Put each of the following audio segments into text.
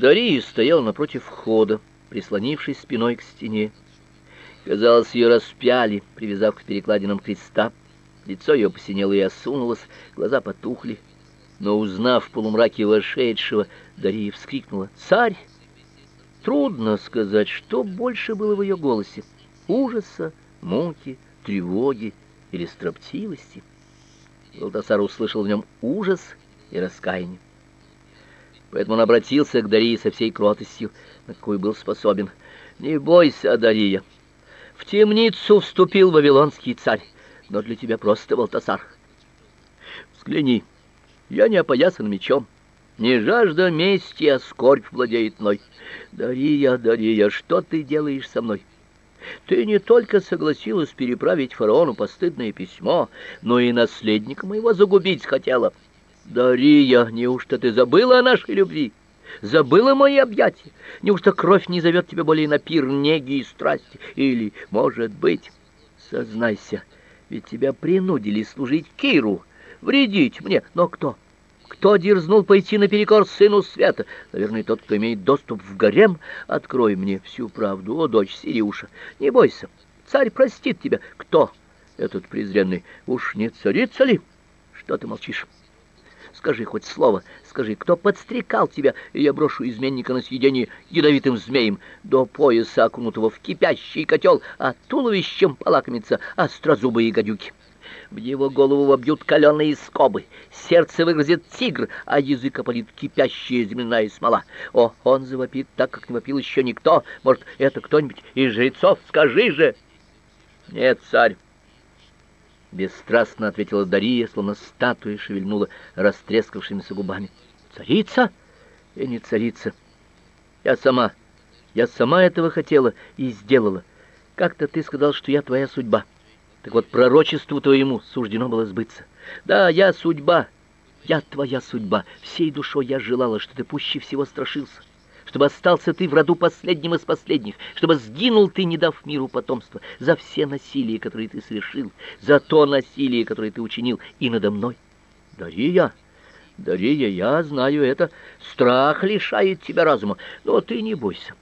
Дария стояла напротив входа, прислонившись спиной к стене. Казалось, ее распяли, привязав к перекладинам креста. Лицо ее посинело и осунулось, глаза потухли. Но, узнав в полумраке вошедшего, Дария вскрикнула «Царь!» Трудно сказать, что больше было в ее голосе — ужаса, муки, тревоги или строптивости. Валтасар услышал в нем ужас и раскаяние. Поэтому он обратился к Дарии со всей кротостью, на какую был способен. «Не бойся, Дария, в темницу вступил вавилонский царь, но для тебя просто Валтасар. Взгляни, я не опоясан мечом, не жажда мести, а скорбь владеет мной. Дария, Дария, что ты делаешь со мной?» Ты не только согласилась переправить фараону постыдное письмо, но и наследника моего загубить хотела. Дария, неужто ты забыла о нашей любви? Забыла мои объятия? Неужто кровь не зовет тебя более на пир неги и страсти? Или, может быть, сознайся, ведь тебя принудили служить Киру, вредить мне. Но кто? Кто дерзнул пойти наперекор сыну света? Наверное, тот, кто имеет доступ в гарем. Открой мне всю правду, о, дочь Сириуша. Не бойся, царь простит тебя. Кто этот презренный? Уж не царица ли? Что ты молчишь? Скажи хоть слово, скажи, кто подстрекал тебя, и я брошу изменника на съедение ядовитым змеем, до пояса окунутого в кипящий котел, а туловищем полакомится острозубые гадюки. В его голову вобьют каленые скобы, сердце выгрызет тигр, а язык опалит кипящая земляная смола. О, он завопит так, как не вопил еще никто. Может, это кто-нибудь из жрецов? Скажи же! Нет, царь, Бесстрастно ответила Дария, словно статуя шевельнула растрескавшимися губами. Царица? Я не царица. Я сама. Я сама этого хотела и сделала. Как-то ты сказал, что я твоя судьба. Так вот, пророчеству твоему суждено было сбыться. Да, я судьба. Я твоя судьба. Всей душой я желала, что ты пуще всего страшился чтобы остался ты в роду последним из последних, чтобы сгинул ты, не дав миру потомства, за все насилие, которое ты совершил, за то насилие, которое ты учинил и надо мной. Дария, Дария, я знаю это, страх лишает тебя разума, но ты не бойся.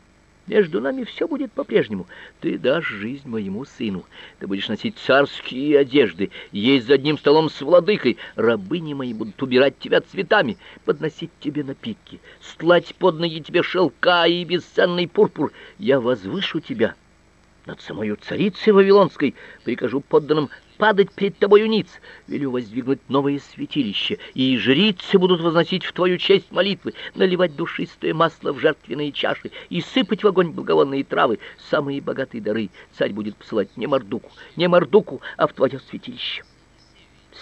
Между нами все будет по-прежнему. Ты дашь жизнь моему сыну. Ты будешь носить царские одежды, есть за одним столом с владыкой. Рабыни мои будут убирать тебя цветами, подносить тебе напитки, стлать под ноги тебе шелка и бесценный пурпур. Я возвышу тебя над самою царицей Вавилонской, прикажу подданным падать перед тобою ниц, велю воздвигнуть новое святилище, и жрицы будут возносить в твою честь молитвы, наливать душистое масло в жертвенные чаши и сыпать в огонь благовонные травы, самые богатые дары царь будет посылать не Мордуку, не Мордуку, а в твое святилище.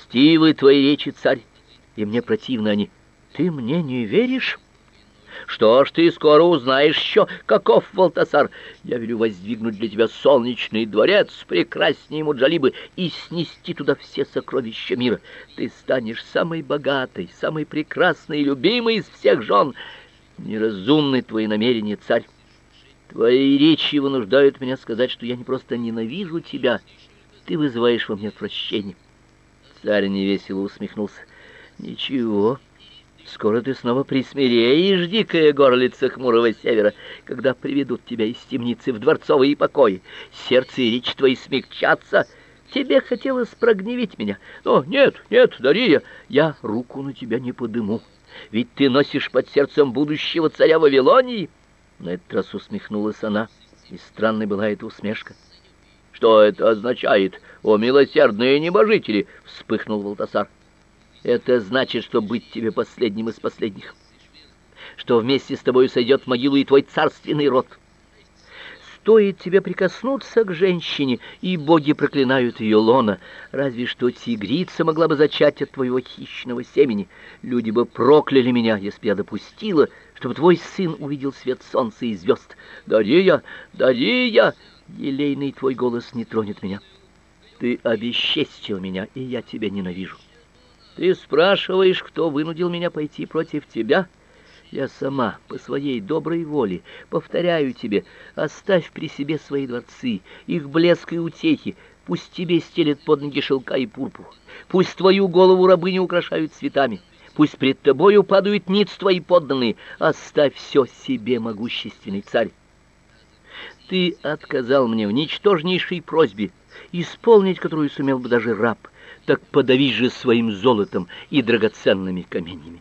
Стивы твои речи, царь, и мне противны они. Ты мне не веришь? Что ж, ты скоро узнаешь еще, каков Валтасар. Я велю воздвигнуть для тебя солнечный дворец, прекраснее Муджалибы, и снести туда все сокровища мира. Ты станешь самой богатой, самой прекрасной и любимой из всех жен. Неразумны твои намерения, царь. Твои речи вынуждают меня сказать, что я не просто ненавижу тебя, ты вызываешь во мне отвращение. Царь невесело усмехнулся. Ничего, Скоро ты снова присмиреешь, дикая горлица хмурого севера, когда приведут тебя из темницы в дворцовые покои. Сердце и речь твои смягчатся. Тебе хотелось прогневить меня. Но нет, нет, Дария, я руку на тебя не подыму. Ведь ты носишь под сердцем будущего царя Вавилонии. На этот раз усмехнулась она, и странной была эта усмешка. Что это означает, о милосердные небожители? вспыхнул Волтасар. Это значит, что быть тебе последним из последних. Что вместе с тобой сойдет в могилу и твой царственный род. Стоит тебе прикоснуться к женщине, и боги проклинают ее лона. Разве что тигрица могла бы зачать от твоего хищного семени. Люди бы прокляли меня, если бы я допустила, чтобы твой сын увидел свет солнца и звезд. Дария, Дария, елейный твой голос не тронет меня. Ты обесчестил меня, и я тебя ненавижу. Ты спрашиваешь, кто вынудил меня пойти против тебя? Я сама, по своей доброй воле, повторяю тебе, оставь при себе свои дворцы, их блеск и утехи, пусть тебе стелет под ноги шелка и пурпур, пусть твою голову рабыни украшают цветами, Пусть пред тобою падают ниц твои подданные, оставь все себе, могущественный царь. Ты отказал мне в ничтожнейшей просьбе, исполнить которую сумел бы даже раб, так подавись же своим золотом и драгоценными камнями.